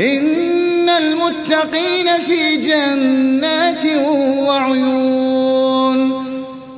إن المتقين في جنات